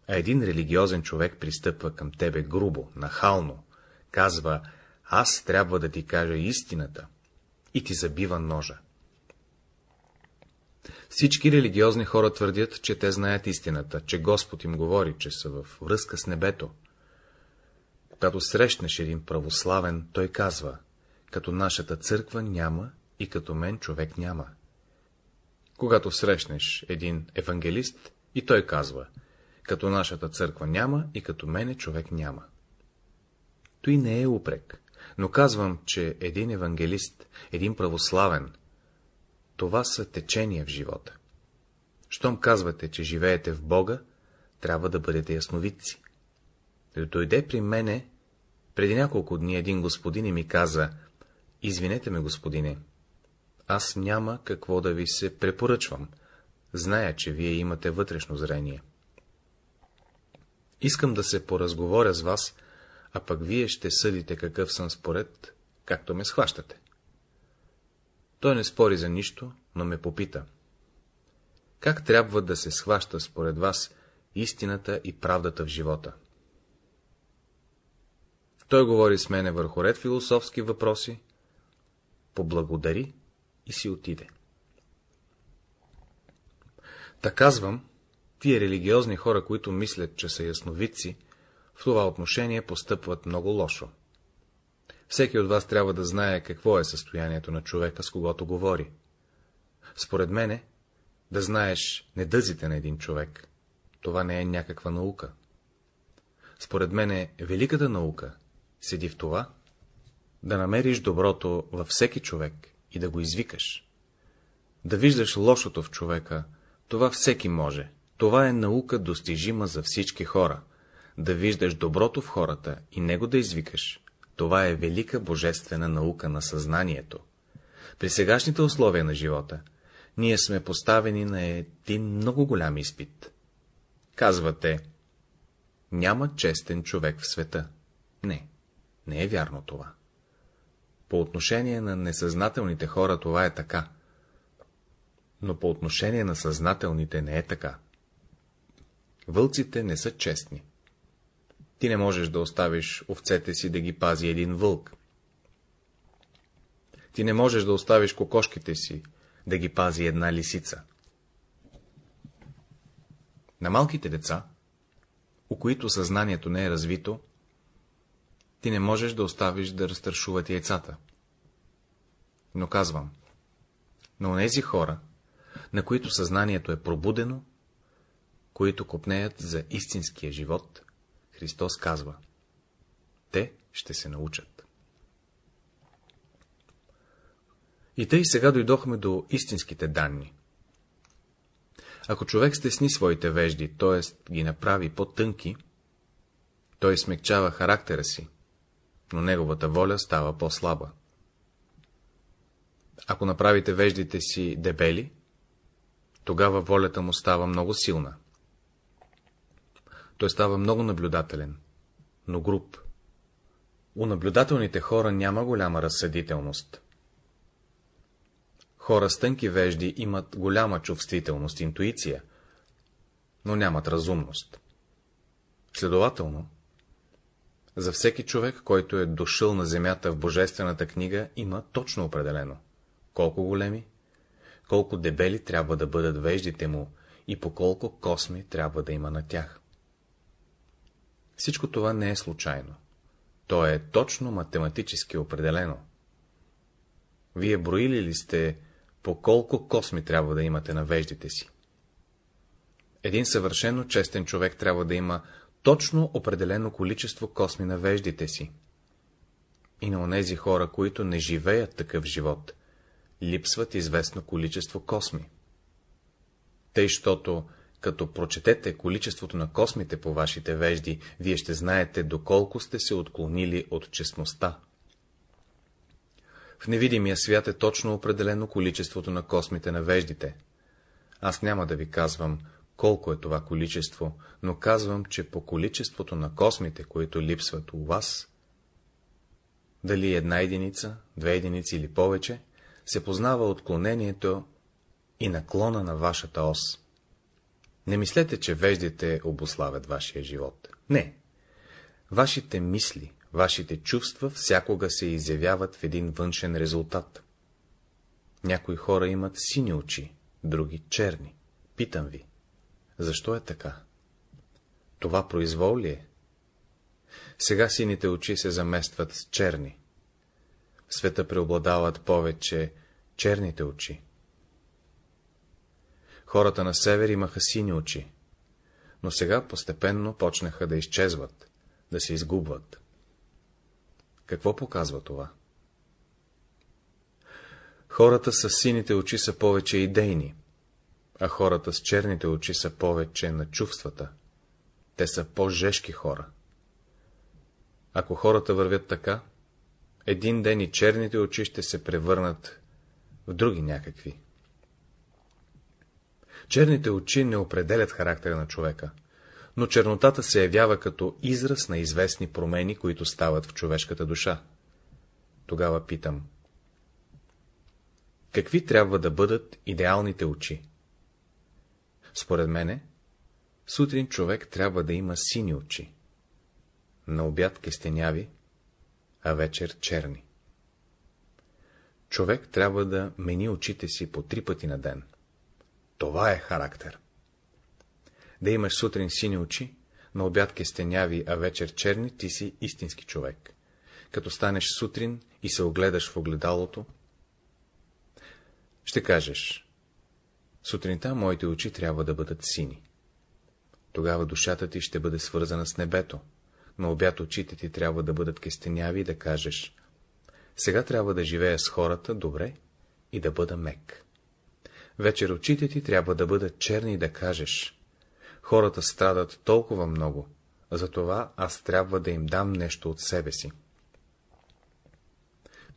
А един религиозен човек пристъпва към тебе грубо, нахално, казва, аз трябва да ти кажа истината, и ти забива ножа. Всички религиозни хора твърдят, че те знаят истината, че Господ им говори, че са в връзка с небето. Когато срещнеш един православен, той казва, като нашата църква няма и като мен човек няма. Когато срещнеш един евангелист, и той казва, като нашата църква няма и като мене човек няма. Той не е упрек, но казвам, че един евангелист, един православен, това са течения в живота. Щом казвате, че живеете в Бога, трябва да бъдете ясновидци. Дойде при мене преди няколко дни един господин и ми каза, извинете ме, господине, аз няма какво да ви се препоръчвам, зная, че вие имате вътрешно зрение. Искам да се поразговоря с вас, а пък вие ще съдите какъв съм според, както ме схващате. Той не спори за нищо, но ме попита. Как трябва да се схваща според вас истината и правдата в живота? Той говори с мене върху ред философски въпроси, поблагодари и си отиде. Та казвам, тия религиозни хора, които мислят, че са ясновидци, в това отношение постъпват много лошо. Всеки от вас трябва да знае какво е състоянието на човека, с когото говори. Според мене, да знаеш недъзите на един човек, това не е някаква наука. Според мене, великата наука седи в това, да намериш доброто във всеки човек и да го извикаш. Да виждаш лошото в човека, това всеки може. Това е наука достижима за всички хора. Да виждаш доброто в хората и него да извикаш. Това е велика божествена наука на съзнанието. При сегашните условия на живота, ние сме поставени на един много голям изпит. Казвате, няма честен човек в света. Не, не е вярно това. По отношение на несъзнателните хора това е така. но по отношение на съзнателните не е така. Вълците не са честни. Ти не можеш да оставиш овцете си да ги пази един вълк. Ти не можеш да оставиш кокошките си да ги пази една лисица. На малките деца, у които съзнанието не е развито, ти не можеш да оставиш да разтършуват яйцата. Но казвам, на онези хора, на които съзнанието е пробудено, които копнеят за истинския живот, Христос казва, те ще се научат. И тъй сега дойдохме до истинските данни. Ако човек стесни своите вежди, т.е. ги направи по-тънки, той смягчава характера си, но неговата воля става по-слаба. Ако направите веждите си дебели, тогава волята му става много силна. Той става много наблюдателен, но груб. У наблюдателните хора няма голяма разсъдителност. Хора с тънки вежди имат голяма чувствителност, интуиция, но нямат разумност. Следователно, за всеки човек, който е дошъл на земята в Божествената книга, има точно определено колко големи, колко дебели трябва да бъдат веждите му и по колко косми трябва да има на тях. Всичко това не е случайно. То е точно математически определено. Вие броили ли сте по колко косми трябва да имате на веждите си? Един съвършено честен човек трябва да има точно определено количество косми на веждите си. И на онези хора, които не живеят такъв живот, липсват известно количество косми. Тъй, щото, като прочетете количеството на космите по вашите вежди, вие ще знаете, доколко сте се отклонили от честността. В невидимия свят е точно определено количеството на космите на веждите. Аз няма да ви казвам, колко е това количество, но казвам, че по количеството на космите, които липсват у вас, дали една единица, две единици или повече, се познава отклонението и наклона на вашата ос. Не мислете, че веждите обославят вашия живот. Не. Вашите мисли, вашите чувства всякога се изявяват в един външен резултат. Някои хора имат сини очи, други черни. Питам ви, защо е така? Това произвол ли е? Сега сините очи се заместват с черни. В света преобладават повече черните очи. Хората на север имаха сини очи, но сега постепенно почнаха да изчезват, да се изгубват. Какво показва това? Хората с сините очи са повече идейни, а хората с черните очи са повече на чувствата. Те са по-жешки хора. Ако хората вървят така, един ден и черните очи ще се превърнат в други някакви. Черните очи не определят характера на човека, но чернотата се явява като израз на известни промени, които стават в човешката душа. Тогава питам. Какви трябва да бъдат идеалните очи? Според мене, сутрин човек трябва да има сини очи, на обяд кестеняви, а вечер черни. Човек трябва да мени очите си по три пъти на ден. Това е характер. Да имаш сутрин сини очи, на обяд кестеняви, а вечер черни, ти си истински човек. Като станеш сутрин и се огледаш в огледалото, ще кажеш, сутринта моите очи трябва да бъдат сини. Тогава душата ти ще бъде свързана с небето, на обяд очите ти трябва да бъдат кестеняви и да кажеш, сега трябва да живея с хората добре и да бъда мек. Вечер очите ти трябва да бъдат черни и да кажеш, хората страдат толкова много, затова аз трябва да им дам нещо от себе си.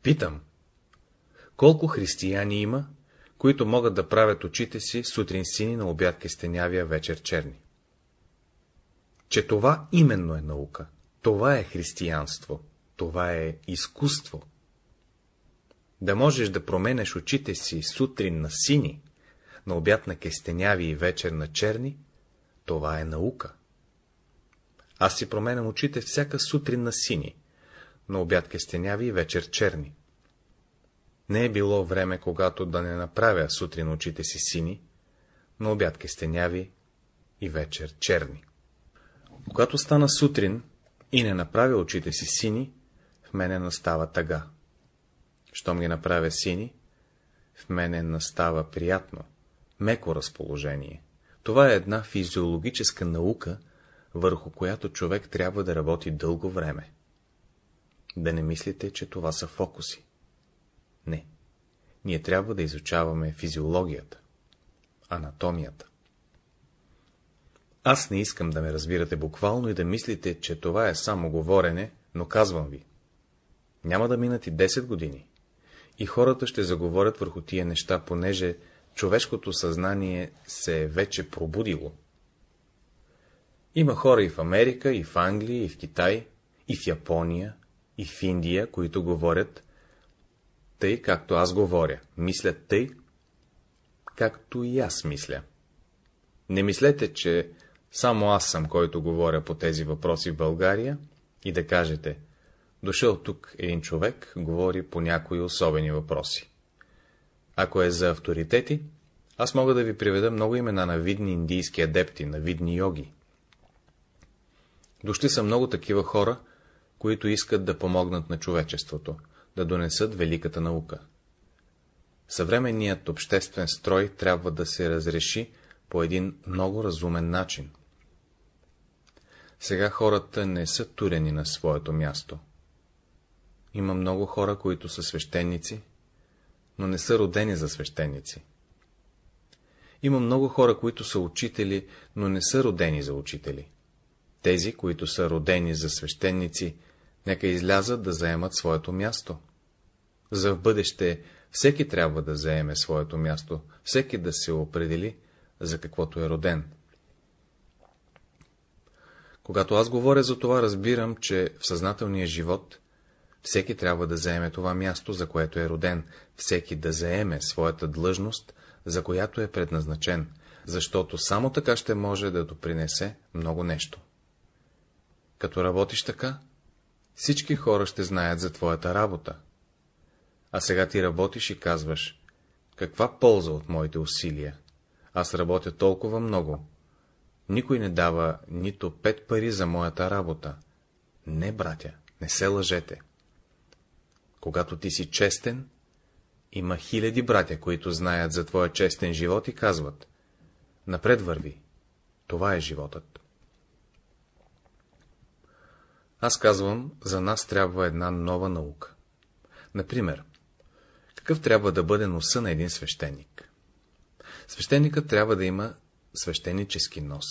Питам, колко християни има, които могат да правят очите си сутрин сини на обяд кестенявия вечер черни? Че това именно е наука, това е християнство, това е изкуство. Да можеш да променеш очите си сутрин на сини, на обяд на кестеняви и вечер на черни, това е наука. Аз си променям очите всяка сутрин на сини, на обяд кестеняви и вечер черни. Не е било време, когато да не направя сутрин очите си сини, на обяд кестеняви и вечер черни. Когато стана сутрин и не направя очите си сини, в мене настава тъга. Щом ги направя сини, в мене настава приятно, меко разположение. Това е една физиологическа наука, върху която човек трябва да работи дълго време. Да не мислите, че това са фокуси. Не. Ние трябва да изучаваме физиологията, анатомията. Аз не искам да ме разбирате буквално и да мислите, че това е само говорене, но казвам ви. Няма да минат и 10 години. И хората ще заговорят върху тия неща, понеже човешкото съзнание се е вече пробудило. Има хора и в Америка, и в Англия, и в Китай, и в Япония, и в Индия, които говорят тъй, както аз говоря, мислят тъй, както и аз мисля. Не мислете, че само аз съм, който говоря по тези въпроси в България, и да кажете, дошъл тук един човек, говори по някои особени въпроси. Ако е за авторитети, аз мога да ви приведа много имена на видни индийски адепти, на видни йоги. Дошли са много такива хора, които искат да помогнат на човечеството, да донесат великата наука. Съвременният обществен строй трябва да се разреши по един много разумен начин. Сега хората не са турени на своето място. Има много хора, които са свещеници, но не са родени за свещеници. Има много хора, които са учители, но не са родени за учители. Тези, които са родени за свещеници, нека излязат да заемат своето място. За в бъдеще всеки трябва да заеме своето място, всеки да се определи, за каквото е роден. Когато аз говоря за това, разбирам, че в съзнателния живот всеки трябва да заеме това място, за което е роден, всеки да заеме своята длъжност, за която е предназначен, защото само така ще може да допринесе много нещо. Като работиш така, всички хора ще знаят за твоята работа. А сега ти работиш и казваш, каква полза от моите усилия? Аз работя толкова много. Никой не дава нито пет пари за моята работа. Не, братя, не се лъжете. Когато ти си честен, има хиляди братя, които знаят за твоя честен живот и казват, напред върви, това е животът. Аз казвам, за нас трябва една нова наука. Например, какъв трябва да бъде носа на един свещеник? Свещеникът трябва да има свещенически нос.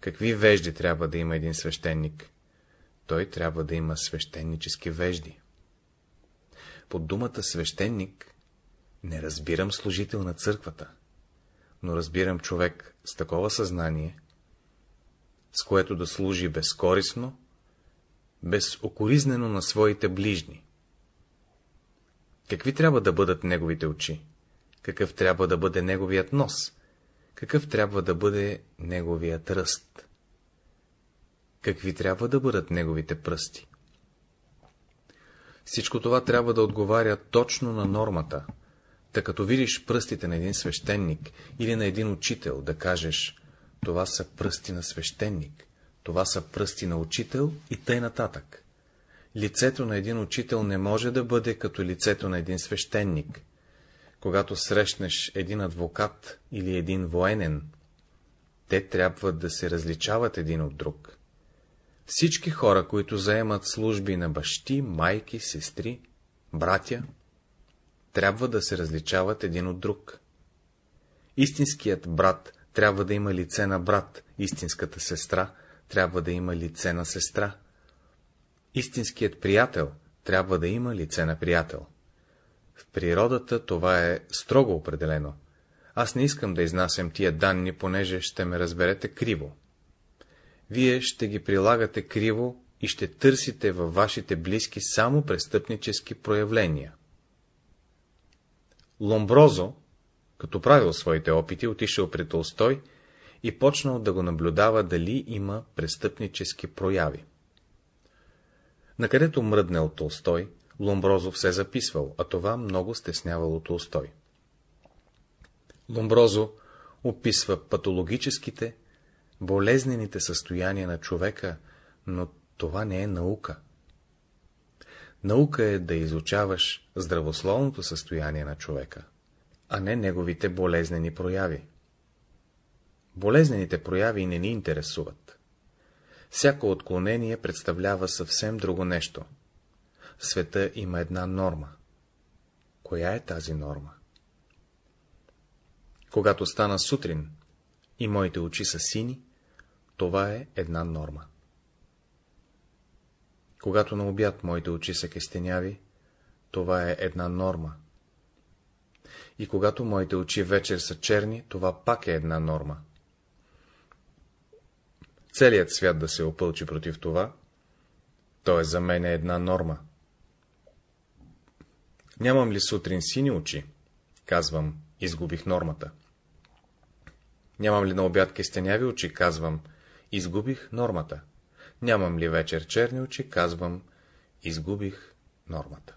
Какви вежди трябва да има един свещеник? Той трябва да има свещенически вежди. Под думата свещеник не разбирам служител на църквата, но разбирам човек с такова съзнание, с което да служи безкорисно, безокоризнено на своите ближни. Какви трябва да бъдат неговите очи? Какъв трябва да бъде неговият нос? Какъв трябва да бъде неговият ръст? Какви трябва да бъдат неговите пръсти? Всичко това трябва да отговаря точно на нормата, Та като видиш пръстите на един свещеник или на един учител, да кажеш, това са пръсти на свещеник, това са пръсти на учител и тъй нататък. Лицето на един учител не може да бъде като лицето на един свещеник. Когато срещнеш един адвокат или един военен, те трябва да се различават един от друг. Всички хора, които заемат служби на бащи, майки, сестри, братя, трябва да се различават един от друг. Истинският брат трябва да има лице на брат, истинската сестра трябва да има лице на сестра. Истинският приятел трябва да има лице на приятел. В природата това е строго определено. Аз не искам да изнасям тия данни, понеже ще ме разберете криво. Вие ще ги прилагате криво и ще търсите във вашите близки само престъпнически проявления. Ломброзо, Като правил своите опити, отишъл при Толстой и почнал да го наблюдава дали има престъпнически прояви. Накъдето мръднел Толстой, Ломброзов се записвал, а това много стеснявало Толстой. Ломброзо описва патологическите, болезнените състояния на човека, но това не е наука. Наука е да изучаваш здравословното състояние на човека, а не неговите болезнени прояви. Болезнените прояви не ни интересуват. Всяко отклонение представлява съвсем друго нещо. В света има една норма. Коя е тази норма? Когато стана сутрин и моите очи са сини, това е една норма. Когато на обяд моите очи са кестеняви, това е една норма. И когато моите очи вечер са черни, това пак е една норма. Целият свят да се опълчи против това, то е за мен една норма. Нямам ли сутрин сини очи? Казвам, изгубих нормата. Нямам ли на обяд кестеняви очи? Казвам, изгубих нормата. Нямам ли вечер черни очи? Казвам, изгубих нормата.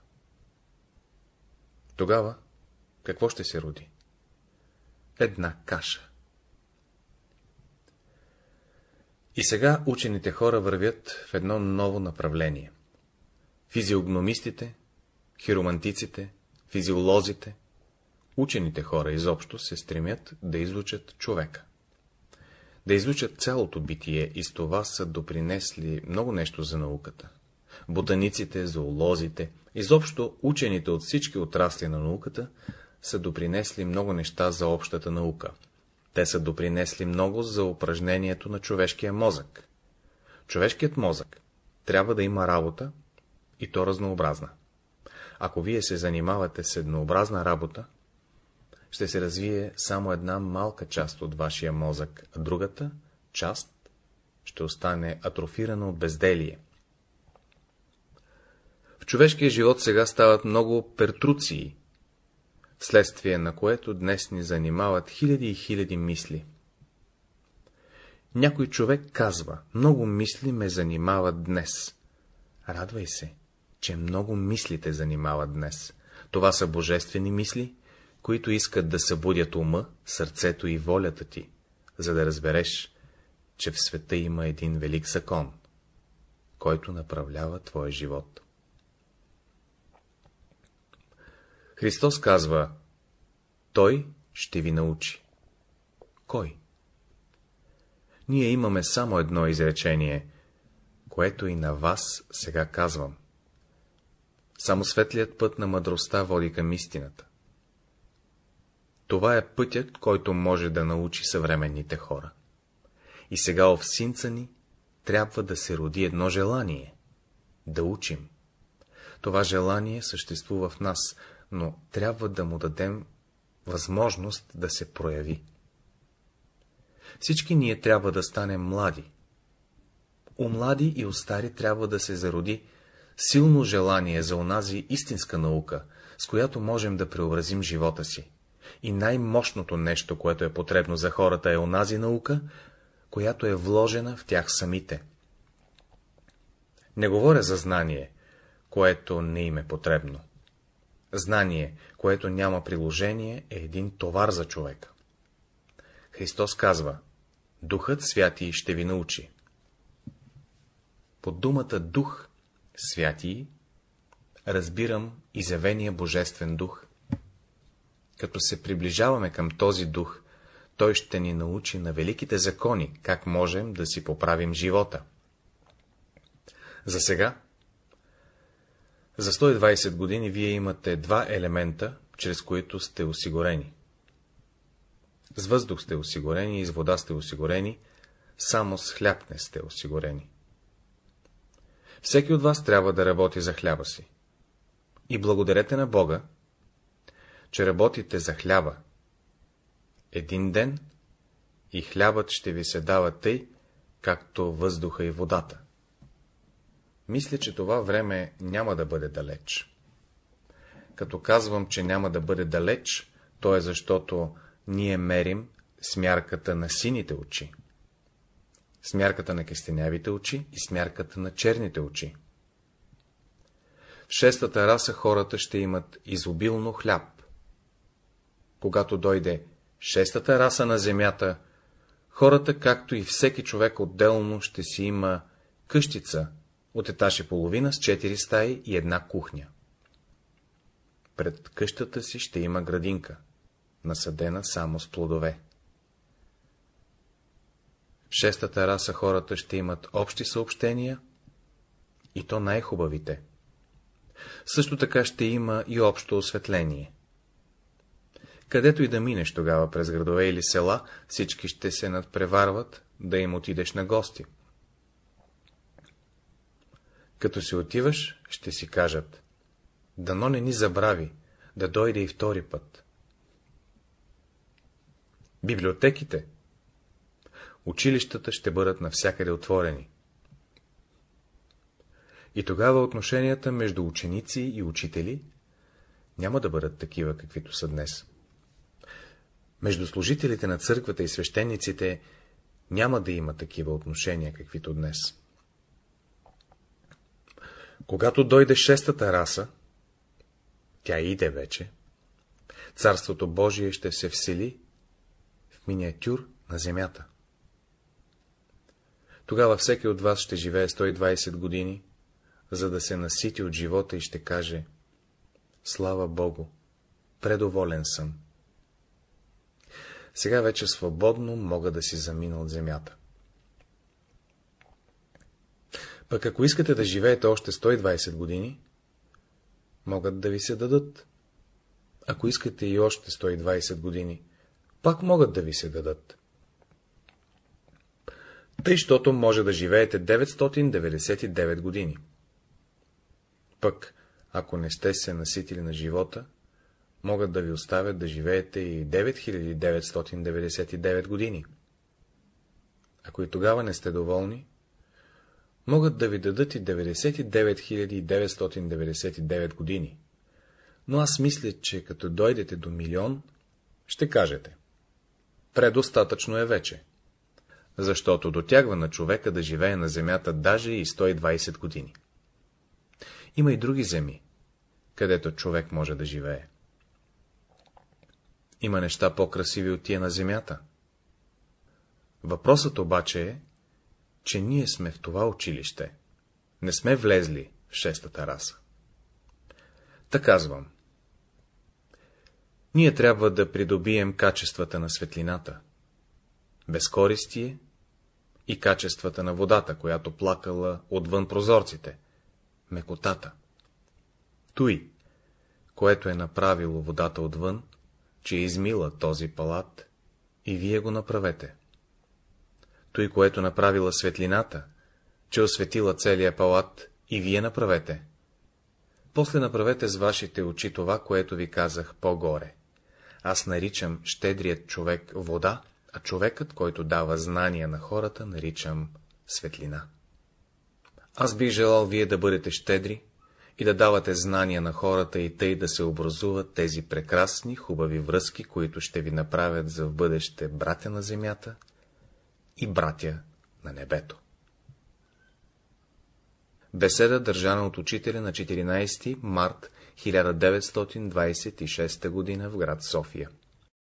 Тогава какво ще се роди? Една каша. И сега учените хора вървят в едно ново направление. Физиогномистите, хиромантиците, физиолозите, учените хора изобщо се стремят да изучат човека. Да изучат цялото битие и с това са допринесли много нещо за науката. Ботаниците, зоолозите, изобщо учените от всички отрасли на науката са допринесли много неща за общата наука. Те са допринесли много за упражнението на човешкия мозък. Човешкият мозък трябва да има работа и то разнообразна. Ако вие се занимавате с еднообразна работа, ще се развие само една малка част от вашия мозък, а другата част ще остане атрофирана от безделие. В човешкия живот сега стават много пертруции, вследствие на което днес ни занимават хиляди и хиляди мисли. Някой човек казва, много мисли ме занимават днес. Радвай се, че много мисли те занимават днес. Това са божествени мисли, които искат да събудят ума, сърцето и волята ти, за да разбереш, че в света има един велик закон, който направлява твоя живот. Христос казва, Той ще ви научи. Кой? Ние имаме само едно изречение, което и на вас сега казвам. Само светлият път на мъдростта води към истината. Това е пътят, който може да научи съвременните хора. И сега в синца ни трябва да се роди едно желание — да учим. Това желание съществува в нас, но трябва да му дадем възможност да се прояви. Всички ние трябва да станем млади. У млади и у стари трябва да се зароди силно желание за онази истинска наука, с която можем да преобразим живота си. И най-мощното нещо, което е потребно за хората, е онази наука, която е вложена в тях самите. Не говоря за знание, което не им е потребно. Знание, което няма приложение, е един товар за човека. Христос казва, Духът святи ще ви научи. Под думата Дух святи разбирам изявения Божествен дух. Като се приближаваме към този дух, той ще ни научи на великите закони, как можем да си поправим живота. За сега, за 120 години вие имате два елемента, чрез които сте осигурени. С въздух сте осигурени и с вода сте осигурени, само с хляб не сте осигурени. Всеки от вас трябва да работи за хляба си. И благодарете на Бога, че работите за хляба. Един ден и хлябът ще ви се дава тъй, както въздуха и водата. Мисля, че това време няма да бъде далеч. Като казвам, че няма да бъде далеч, То е защото ние мерим с мярката на сините очи, с мярката на кестенявите очи и с мярката на черните очи. В шестата раса хората ще имат изобилно хляб. Когато дойде шестата раса на земята, хората, както и всеки човек отделно, ще си има къщица от етаж и половина с четири стаи и една кухня. Пред къщата си ще има градинка, насъдена само с плодове. В шестата раса хората ще имат общи съобщения, и то най-хубавите. Също така ще има и общо осветление. Където и да минеш тогава през градове или села, всички ще се надпреварват да им отидеш на гости. Като си отиваш, ще си кажат, дано не ни забрави, да дойде и втори път. Библиотеките, училищата ще бъдат навсякъде отворени. И тогава отношенията между ученици и учители няма да бъдат такива, каквито са днес. Между служителите на църквата и свещениците няма да има такива отношения, каквито днес. Когато дойде шестата раса, тя иде вече, Царството Божие ще се всели в миниатюр на земята. Тогава всеки от вас ще живее 120 години, за да се насити от живота и ще каже Слава Богу, предоволен съм. Сега вече свободно мога да си замина от земята. Пък ако искате да живеете още 120 години, могат да ви се дадат. Ако искате и още 120 години, пак могат да ви се дадат. Тъй, щото може да живеете 999 години. Пък, ако не сте се наситили на живота, могат да ви оставят да живеете и 9999 години. Ако и тогава не сте доволни, могат да ви дадат и 99 999 години. Но аз мисля, че като дойдете до милион, ще кажете. Предостатъчно е вече. Защото дотягва на човека да живее на земята даже и 120 години. Има и други земи, където човек може да живее. Има неща по-красиви от тия на земята. Въпросът обаче е, че ние сме в това училище. Не сме влезли в шестата раса. Та казвам. Ние трябва да придобием качествата на светлината, безкористие и качествата на водата, която плакала отвън прозорците, мекотата. Той, което е направило водата отвън, че е измила този палат, и вие го направете той, което направила светлината, че осветила целия палат, и вие направете. После направете с вашите очи това, което ви казах по-горе. Аз наричам щедрият човек вода, а човекът, който дава знания на хората, наричам светлина. Аз бих желал вие да бъдете щедри и да давате знания на хората и тъй да се образуват тези прекрасни, хубави връзки, които ще ви направят за в бъдеще братя на земята и братя на небето. Беседа държана от учителя на 14 март 1926 г. в град София